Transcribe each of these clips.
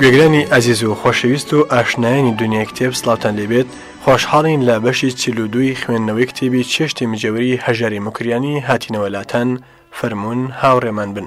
گوێگرانی ئازیز و خۆشەویست و ئاشنایانی دنیا کتێب سلااوان لێبێت خۆشحاڵین لە بەشی چیلودووی خوێندنەوەی کتێبی چێشتی مجێوری هەژاری مکریانی هاتینەوەلاتان فەرمونون هاوڕێمان بن.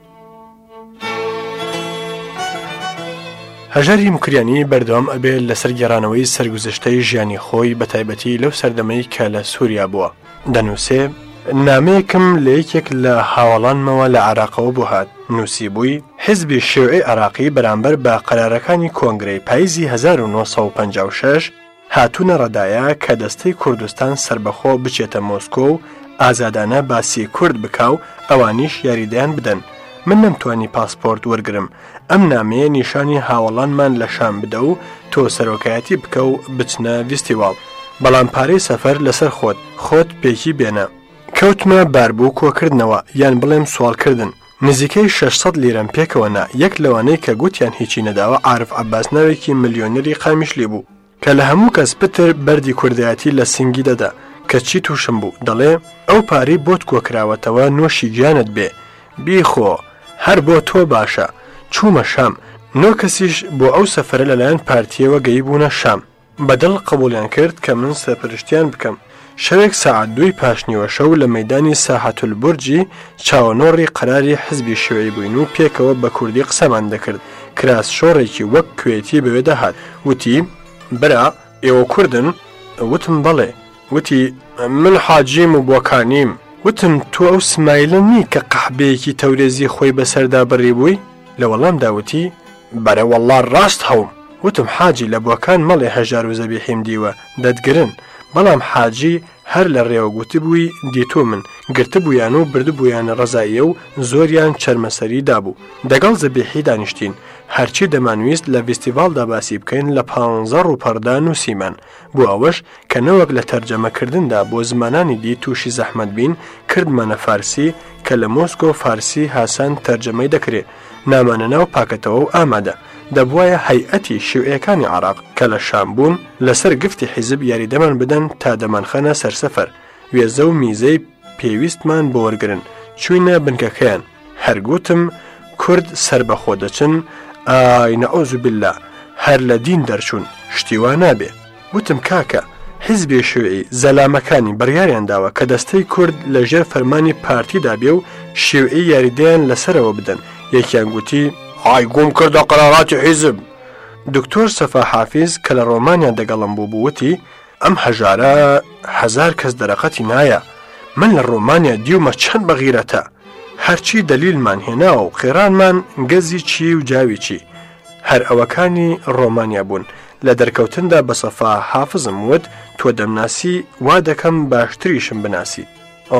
هەژاری موکریانی بەردەوام ئەبێت لەسەر گێڕانەوەی سەرگوزشتەی ژیانی خۆی بە تایبەتی لەو سەردەمەی کە لە سووریا بووە دەنووسێ نامەیەکم لە یەکێک لە هاوەڵانمەوە لە عراقەوە بۆ هات نووسی بووی حزبی شێوعی عراقی بەرامبەر بە قەرارەکانی کۆنگرەی پاییزی 1956 هاتوونە ڕەدایە کە دەستەی کوردستان سەربەخۆ بچێتە مۆسکۆ و ئازادانە باسی کورد بکا و ئەوانیش یاریدەیان بدەن. من نەمتوانی پاسپۆرت وەرگرم. ئەم نامەیە نیشانی هاوەڵانمان لە شام بدە و تۆ سەرۆکایەتی بکە و بچنە ڤیستیواڵ. بەڵام پارەی سەفەر لەسەر خۆت، خۆت پێکی بێنە. کەوتمە باربوو کۆکردنەوە، یان بڵێم سواڵکردن. نزیکەی شەش سەد لیرەم پێکەوە نا، یەک لەوانەی کە گوتیان هیچی نەداوە عارف عەباس ناوێکی ملیۆنێری قامیشلی بوو کە لە هەموو کەس پتر بەردی کوردایەتی لە سنگی دەدا کە چی تووشم بوو دەڵێ ئەو پارەی بۆت کۆکراوەتەوە نۆشی گیانت بێ بیخۆ هەر بۆ تۆ باشە، چوومە شام، نۆ کەسیش بۆ ئەو سەفەرە لەلایەن پارتییەوە گەیبوونە شام. بە دڵ قبوڵیان کرد کە من سەرپەرشتیان بکەم. شەوێک ساعەت دووی پاشنیوەشەو لە مەیدانی ساحەت البرجی چاوەنۆڕی قەراری حزبی شیوعی بووین و پێکەوە بە کوردی قسەمان دەکرد، کراس شۆڕێکی وەک کوێتی بەوێدا هات، وتی، برا ئێوە کوردن؟ وتم، بەڵێ. وتی، من حاجیم و بۆکانیم. وتم، تۆ ئەو سمایلە نی کە قەحبەیەکی تەورێزی خۆی بەسەردا بڕیبووی؟ لە وەڵامدا وتی، برا وەڵا ڕاست هەوم وتم حاجی لە بۆکان مەڵێ هەژار و زەبیحیم دیوە دەتگرن بەڵام حاجی هەر لە ڕێوە گوتبووی دیتوومن گرتبوویان و بردبوویانە ڕەزاییە و زۆریان چەرمەسەری دابوو دەگەڵ زەبیحی دانیشتین هەرچی دەمانویست لە ڤیستیڤاڵدا باسی بکەین لە پانزە ڕووپەڕدا نووسیمان بۆ ئەوەش کە نەوەک لە تەرجەمە کردندا بۆ زمانانی دی تووشی زەحمەت بین کردمانە فارسی کە لە مۆسکۆ فارسی هاسان تەرجەمەی دەکرێ نامانە ناو پاکەتەوە و ئامادە. دەبوایە هەیئەتی شیوعیەکانی عێراق کە لە شام بوون لەسەر گفتی حیزب یاریدەمان بدەن تا دەمانخەنە سەر سەفەر وێزە و میزەی پێویستمان بۆ وەرگرن چوینە بنکەکەیان هەر گوتم کورد سەربەخۆ دەچن ئای نعوذ باللە هەر لە دین دەرچوون شتی وا نابێ. گوتم کاکە، حیزبی شیوعی زەلامەکانی بڕیاریان داوە کە دەستەی کورد لە ژێر فەرمانی پارتیدا بێ و شیوعی یاریدەیان لە سەرەوە بدەن، یەکیان گوتی، ئای گووم کردە قەراراتی حیزب! دوکتۆر سەفا حافیز کە لە ڕۆمانیا دەگەڵم بوو بوو وتی، ئەم هەژارە هەزار کەس دەرەقەتی نایە، من لە ڕۆمانیا دیومە چەند بە غیرەتە! هەرچی دەلیلمان هێناوە و قێڕانمان گەزی چی و جاوی چی، هەر ئەوەکانی ڕۆمانیا بوون. لە دەرکەوتندا بە سەفا حافزم وت تۆ دەمناسی وا دەکەم باشتریشم بناسیت.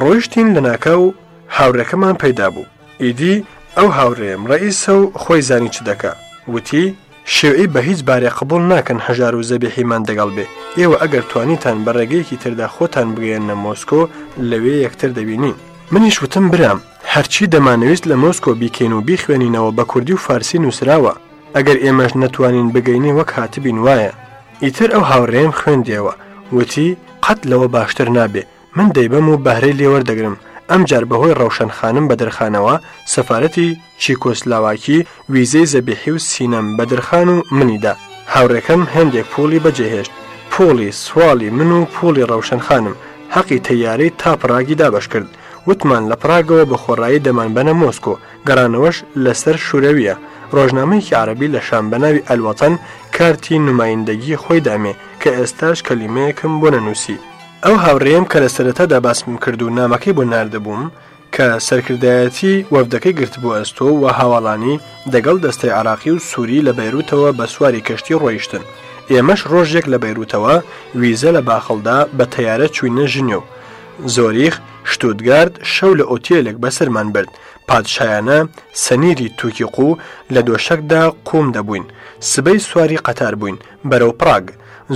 ڕۆیشتین لە ناکاو هاورێکەمان پەیدا بوو. ئیدی ئەو هاورێم ڕەئیسە و خۆی زانی چ دەکا. وتی، شیوعی بە هیچ بارێ قبوڵ ناکەن هەژار و زەبیحیمان دەگەڵ بێ. ئێوە ئەگەر توانیتان بە ڕێگەیەکی تردا خۆتان بگەیەننە مۆسکۆ لەوێ یەکتر دەبینین. منیش وتم برام! هەرچی دەمانەویست لە مۆسکۆ بیکەین و بیخوێنینەوە بە کوردی و فارسی نووسراوە، ئەگەر ئێمەش نەتوانین بگەینێ وەک هاتبین وایە. ئیتر ئەو هاوڕێیەم خوێندیەوە، وتی، قەت لەوە باشتر نابێ، من دەیبەم و بەهرەی لێ وەردەگرم، ئەمجار بەهۆی ڕەوشەن خانم بەدرخانەوە، سەفارەتی، چیکۆسلاواکی، ویزەی زەبیحی و سینەم بەدرخان و منی دا. هاوڕێکەم هێندێک پووڵی بەجێ هێشت، پووڵی، سواڵی، من و پووڵی ڕەوشەن خانم، هەقی تەیارەی تا پڕاگی دابەش کرد. وتمان لە پڕاگەوە بە خۆڕایی دەمانبەنە مۆسکۆ، گەڕانەوەش لەسەر شورەوییە. ڕۆژنامەیەکی عەرەبی لە شام بە ناوی ئەلوەتەن کارتی نومایندەگی خۆی دامێ کە ئێستاش کەلیمەیەکم بۆ نەنووسی. ئەو هاوڕێیەم کە لە سەرەتادا باسمم کرد و نامەکەی بۆ ناردبووم، کە سەرکردایەتی وەفدەکەی گرتبووە ئەستۆ و هاواڵانی دەگەڵ دەستەی عێراقی و سووری لە بەیرووتەوە بە سواری کەشتی ڕۆیشتن. ئێمەش ڕۆژێک لە بەیرووتەوە ویزە لە باخەڵدا بە تەیارە چووینە ژنێو. زۆریخ، شتوتگارت، شەو لە ئوتێلێک بەسەرمان برد، پادشایانە، سەنیری تووکی قوو، لە دۆشەکدا قووم دەبووین. سبەی سواری قەتار بووین، بەرەو پڕاگ.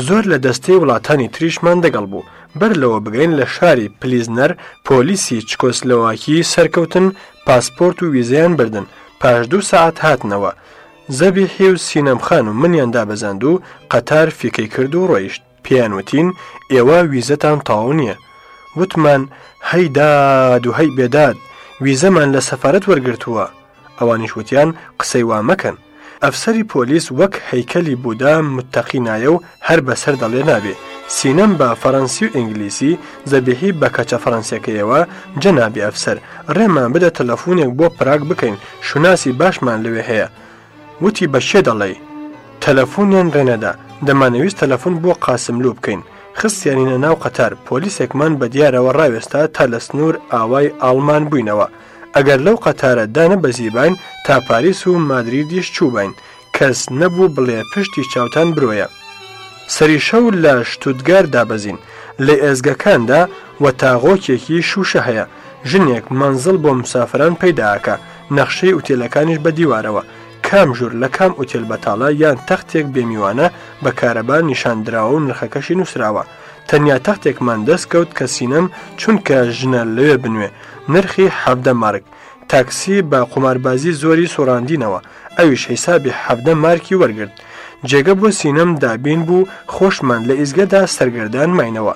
زۆر لە دەستەی وڵاتانی تریشمان دەگەڵ بوو. بەر لەوە بگەین لە شاری پلیزنەر، پۆلیسی چکۆسلۆواکی سەرکەوتن، پاسپۆرت و ویزەیان بردن. پاش دوو سەعات هاتنەوە. زەبیحی و سینەم خانم منیان دابەزاند و قەتار فیکەی کرد و ڕۆیشت. پێیان وتین ئێوە ویزەتان تاو نییە وتمان هەی داد و هەی بێداد ویزەمان لە سەفارەت وەرگرتووە ئەوانیش وتیان قسەی وا مەکەن ئەفسەری پۆلیس وەک هەیکەلی بوودا متتەقی نایە و هەر بەسەر دەڵێ نابێ سینەم بە فەڕەنسی و ئینگلیسی زەبیحی بە کەچە فەڕەنسیەکەیەوە جەنابی ئەفسەر ڕێمان بدە تەلەفونێک بۆ پراگ بکەین شوناسی باشمان لەوێ هەیە وتی بە کێ دەڵێی؟ تەلەفونیان رێ نەدا، دەمانەویست تەلەفون بۆ قاسملوو بکەین، خستیانینە ناو قەتار، پۆلیسێکمان بە دیارەوە راوێستا تا لە سنوور ئاوای ئاڵمان بووینەوە، ئەگەر لەو قەتارە دانەبەزیباین تا پاریس و مادریدیش چووباین، کەس نەبوو بڵێ پشتی چاوتان برۆیە. سەری شەو لە شتوتگارت دابەزین، لە ئێزگەکاندا وەتاغۆکێکی شووشە هەیە، ژنێک مەنزڵ بۆ مسافران پەیداکە، نەخشەی ئوتێلەکانیش بە دیوارەوە، کام ژوور لە کام ئوتێل بەتاڵە یان تەختێک بێ میوانە بە کارەبا نیشان دراوە و نرخەکەشی نووسراوە. تەنیا تەختێکمان دەست کەوت کە سینەم چونکە ژنە لەوێ بنوێ، نرخی حەڤدە مارک. تاکسی بە قوماربازی زۆری سوڕاندینەوە، ئەویش حیسابی حەڤدە مارکی وەرگرت. جێگە بۆ سینەم دابین بوو، خۆشمان لە ئیزگەدا سەرگەردان ماینەوە.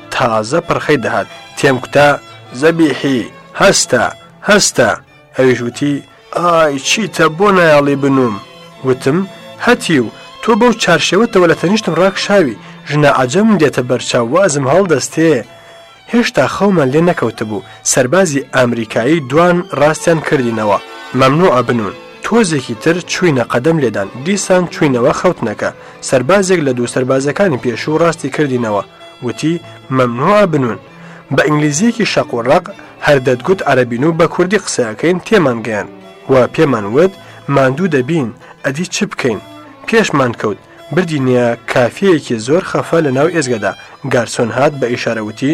تازە پرخەی دەهات تێم کوتا، زەبیحی، هەستە، هەستە! ئەویش وتی، ئای چیتە بۆ نایەڵی بنووم؟ وتم، هەتیو، تۆ بەو چارشێوەتەوە لە تەنیشتم ڕاکشاوی، ژنە عەجەمم دێتە بەرچاو وازم هەڵدەستێ! هێشتا خەومان لێ نەکەوتبوو، سەربازی ئامریکایی دوان ڕاستیان کردینەوە، مەمنووعە بنوون. تۆزێکی تر چووینە قەدەم لێدان، دیسان چووینەوە خەوتنەکە، سەربازێک لە دوو سەربازەکانی پێشوو ڕاستی کردینەوە، وتی، مەمنوعە بنوون. بە ئینگلیزییەکی شەق و ڕەق، هەر دەتگوت عەرەبین و بە کوردی قسە ئەکەین تێمان گەیاند و پێمان وت ماندوو دەبین، ئەدی چ بکەین؟ پێشمان کەوت، بردینیە کافێیەکی زۆر خەفە لە ناو ئێزگەدا، گارسۆن هات بە ئیشارە وتی،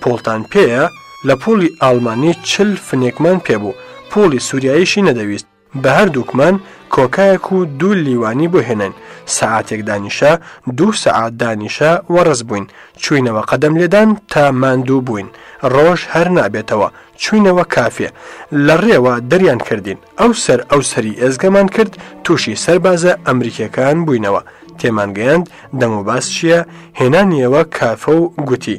پووڵتان پێیە؟ لە پووڵی ئاڵمانی چل فنێکمان پێ بوو، پووڵی سووریاییشی نەدەویست. بە هەردووکمان کۆکایەک و دوو لیوانی بۆ هێناین سەعاتێک دانیشە دوو سەعات دانیشە وەڕز بووین چوینەوە قەدەم لێدان تا ماندوو بووین ڕۆژ هەر نابێتەوە چوینەوە کافێ لە ڕێوە دەریان کردین ئەو سەر ئەو سەری ئێزگەمان کرد تووشی سەربازە ئەمریکیەکان بووینەوە تێمانگەیاند دەموباس چییە هێنانیەوە کافە و گوتی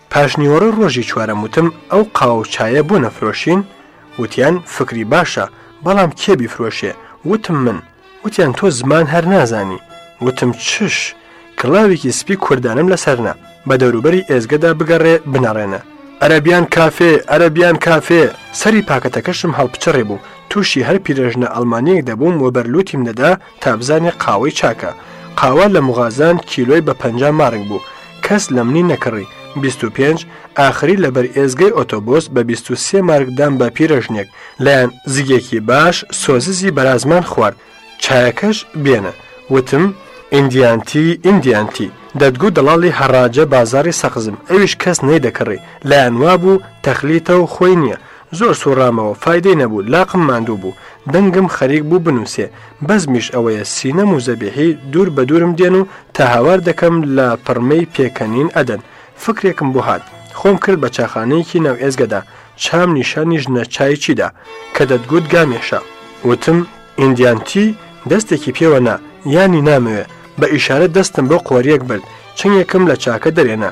پاشنیوەڕۆی ڕۆژی چوارەم وتم ئەو قاوە و چایە بۆ نەفرۆشین؟ وتیان فکری باشە، بەڵام کێ بیفرۆشێ؟ وتم من، وتیان تۆ زمان هەر نازانی؟ وتم چش؟ کڵاوێکی سپی کوردانەم لەسەر نا، بە دەوروبەری ئێزگەدا بگەڕێ بنەڕێنە. عەرەبیان کافێ، عەرەبیان کافێ! سەری پاکەتەکەشم هەڵپچڕیبوو، تووشی هەر پیرەژنە ئەڵمانییەک دەبووم و بەر لووتیم دەدا، تا بزانێ قاوەی چاکە قاوە لە مغازان کیلۆی بە پەنجا مارک بوو کەس لە منی نەکڕی بیست و پێنج ئاخری لەبەر ئێزگەی ئۆتۆبۆس بە بیست و سێ مارک دام بە پیرەژنێک لەیان زگێکی باش سۆززی بەرازمان خوارد چایەکەش بێنە وتم ئیندیانتی ئیندیانتی دەتگو دەڵاڵی هەڕاجە بازاڕی سەقزم ئەویش کەس نەیدەکڕی لایان وابوو تەخلیتە و خۆی نییە زۆر سوڕامەوە فایدەی نەبوو لاقم ماندوو بوو دەنگم خەریک بوو بنووسێ بەزمیش ئەوەیە سینەم و زەبیحی دوور بە دوورم دێن و تا هاوار دەکەم لە پڕمەی پێکەنین ئەدەن فکرێکم بۆ هات خۆم کرد بە چاخانەیەکی ناو ئێزگەدا چام نیشانی ژنە چایچی دا کە دەتگوت گامێشە وتم ئیندیان تی دەستێکی پێوە نا یانی نامەوێ بە ئیشارە دەستم بۆ قۆریەک برد چنگێکم لە چاکە دەرێنا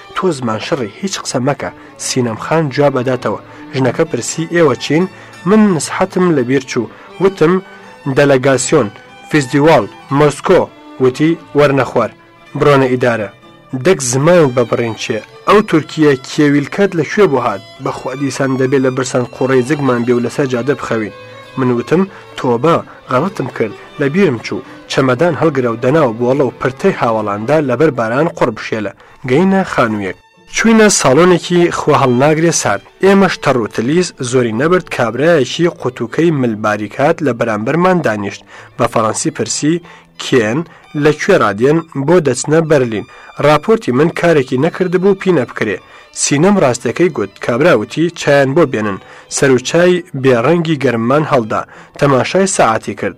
تۆ زمان شڕی هیچ قسە مەکە سینەم خان جواب ئەداتەوە ژنەکە پرسی ئێوە چین من نسحەتم لەبیر چوو وتم دەلەگاسیۆن فیستیواڵ مۆسکۆ وتی وەرنە خوار بڕۆنە ئیدارە. دەک زمانت بە بڕینچێ ئەو تورکییە کێویلکەت لە کوێ بۆ هات بەخوا دیسان دەبێ لە برسان قوڕەی جگمان بێ و لەسەر جادە بخەوین من وتم تۆبە غەڵەتم کرد لە بیرم چوو چەمەدان هەڵگرە و دەناو بۆڵە و پرتەی هاوەڵاندا لەبەر باران قوڕ بشێلە گەینە خانوویەک. چووینە ساڵۆنێکی خواهەڵناگرێ سارد. ئێمەش تەڕ و تلیس زۆری نەبرد کابرایەکی قوتووکەی مل باریکات لە بەرامبەرمان دانیشت، بە فەڕەنسی پرسی، کێن؟ لە کوێڕا دێن؟ بۆ دەچنە بەرلین؟ ڕاپۆرتی من کارێکی نەکردبوو پینە بکرێ. سینەم ڕاستەکەی گوت. کابرا وتی، چایان بۆ بێنن. سەروچای بێ ڕەنگی گەرممان هەڵدا. تەماشای سەعاتی کرد.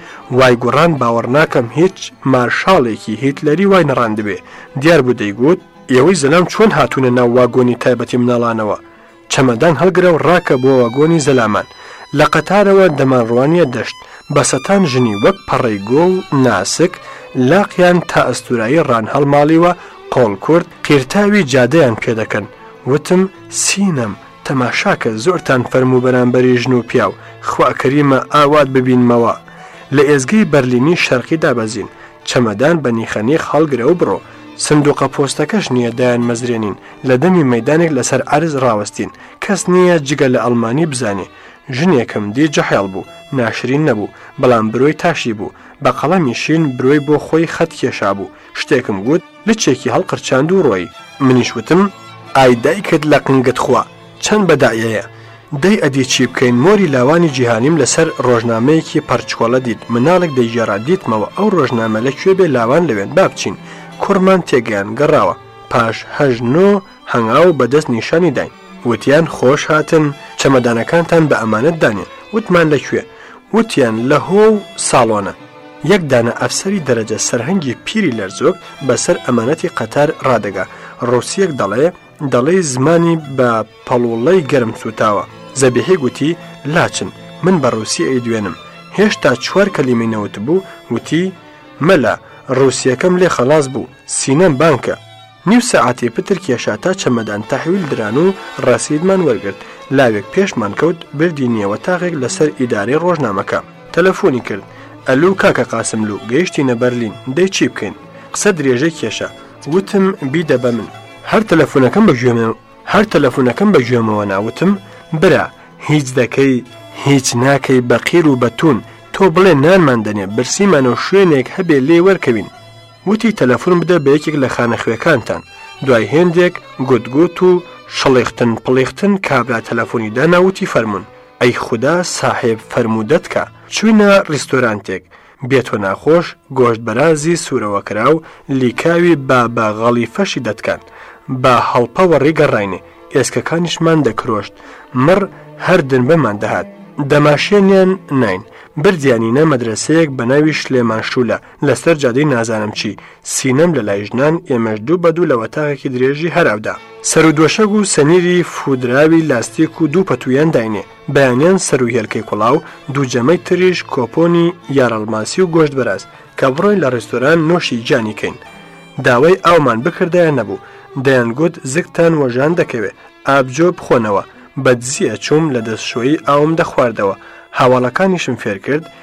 وای گوڕان باوەڕناکەم هیچ مارشاڵێکی هیتلەری وای نەڕاندبێ، دیار بوو دەیگووت، ئێوەی زەلام چۆن هاتوونە ناو واگۆنی تایبەتی مناڵانەوە؟ چەمەدان هەڵگرە و ڕاکە بۆ واگۆنی زەلامان. لە قەتارەوە دەمانڕوانییە دەشت، بە سەتان ژنی وەک پەڕەی گوڵ، ناسک، لاقیان تا ئەستوورایی ڕان هەڵماڵیوە، قۆڵکورد، قیرتاوی جادەیان پێ دەکەن. وتم، سینەم! تەماشاکە زۆرتان فەرموو بەرامبەری ژن و پیاو خوا کەریمە ئاوات ببینمەوە لە ئێزگەی بەرلینی شەرقی دابەزین چەمەدان بە نیخەنیخ هەڵگرە و بڕۆ سندوقە پۆستەکەش نییە دایان مەزرێنین لە دەمی مەدانێک لەسەر عرز ڕاوەستین کەس نییە جگە لە ئەڵمانی بزانێ ژنێکم دی جەحێڵ بوو ناشرین نەبوو بەڵام برۆی تاشی بوو بە قەڵەمی شین برۆی بۆ خۆی خەت کێشا بوو شتێکم گوت لچێکی هەڵقرچاند و ڕۆی. منیش وتم، ئای دایکت لە قنگت خوا، چەند بەداعیەیە! دەی ئەدی چی بکەین مۆری لاوانی جیهانیم لەسەر ڕۆژنامەیەکی پەڕچکۆڵە دیت، مناڵێک دەیگێڕا دیتمەوە ئەو ڕۆژنامە لە کوێ بێ لاوان لەوێن با بچین، کوڕمان تێگەیان گەڕاوە پاش هەژنۆ، هەنگاو بە دەست نیشانی داین وتیان خۆش هاتن چەمەدانەکانتان بە ئەمانەت دانێن وتمان لە کوێ وتیان لە هۆ و ساڵۆنە یەک دانە ئەفسەری دەرەجە سەرهەنگی پیری لەرزۆک بەسەر ئەمانەتی قەتار ڕادەگا ڕوسیەک دەڵێ دەڵێ زمانی بە پەڵوڵەی گەرم سوتاوە زەبیحی گوتی لاچن من بە ڕوسیە ئەی دوێنم هێشتا چوار کەلیمەی نەوت بوو وتی مەلا ڕوسیەکەم لێ خەڵاس بوو سینەم بانکە نیو سەعاتێ پتر کێشا تا چەمەدان تەحویل دران و ڕەسیدمان وەرگرت، لاوێک پێشمان کەوت بردی نیەوە تاغێک لە سەر ئیدارەی ڕۆژنامەکە، تەلەفۆنی کرد، ئەلو کاکە قاسملوو گەیشتینە بەرلین دەی چی بکەین؟ قسە درێژەی کێشا، وتم بیدە بە من. هەر تەلەفونەکەم بە گوێم هەر تەلەفونەکەم بە گوێمەوە نا وتم برا هیچ دەکەی هیچ ناکەی بە قیر و بە توون تۆ بڵێ نانمان دەنێ برسیمانە و شوێنێک هەبێ لێی وەرکەوین، وتی تەلەفون بدە بە یەکێک لە خانەخوێکانتان، دوای هێندێک گوت گوت و شڵیختن پڵیختن کابرا تەلەفونی دانا وتی فەرمون ئەی خودا ساحێب فەرموودەت کا، چوینە ڕیستۆرانتێک بێتۆ ناخۆش گۆشت بەرازی سورەوە کراو لیکاوی با بە غەڵیفەشی دەتکان بە هەڵپە وەڕی گەڕاینێ ئێسکەکانیشمان دەکرۆشت مڕ هەر دنبمان دەهات دەماشێنیان ناین بردیانینە مەدرەسەیەک بەناوی شلێمان شولە لەسەر جادەی نازانم چی، سینەم لە لای ژنان، ئێمەش دوو بە دوو لە وەتاغێکی درێژی هەراودا. سەروودوەشەگ و سەنیری فوودراوی لاستیک و دوو پەتوویان داینێ، بەیانیان سەرو هێلکەی کوڵاو، دوو جەمەی تریش کۆپۆنی یارەڵماسی و گۆشت بەراز، کە بڕۆین لە رێستۆران نۆشی گیانی کەین. داوای ئاومان بکردایە نەبوو، دەیانگوت زگتان وە ژان دەکەوێ، ئابجۆ بخۆنەوە، بە دزی ئەچووم لە دەسشۆیی ئاوم دەخواردەوە، هاواڵەکانیشم فێرکرد،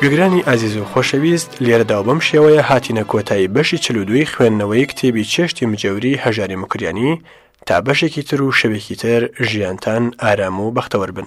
گوێگرانی ئازیز و خۆشەویست لێرەدا و بەم شێوەیە هاتینە کۆتایی بەشی چل و دووی خوێندنەوەی کتێبی چێشتی مجەوری هەژاری مکریانی تا بەشێکی تر و شەوێکی تر ژیانتان ئارام و بەختەوەر بن.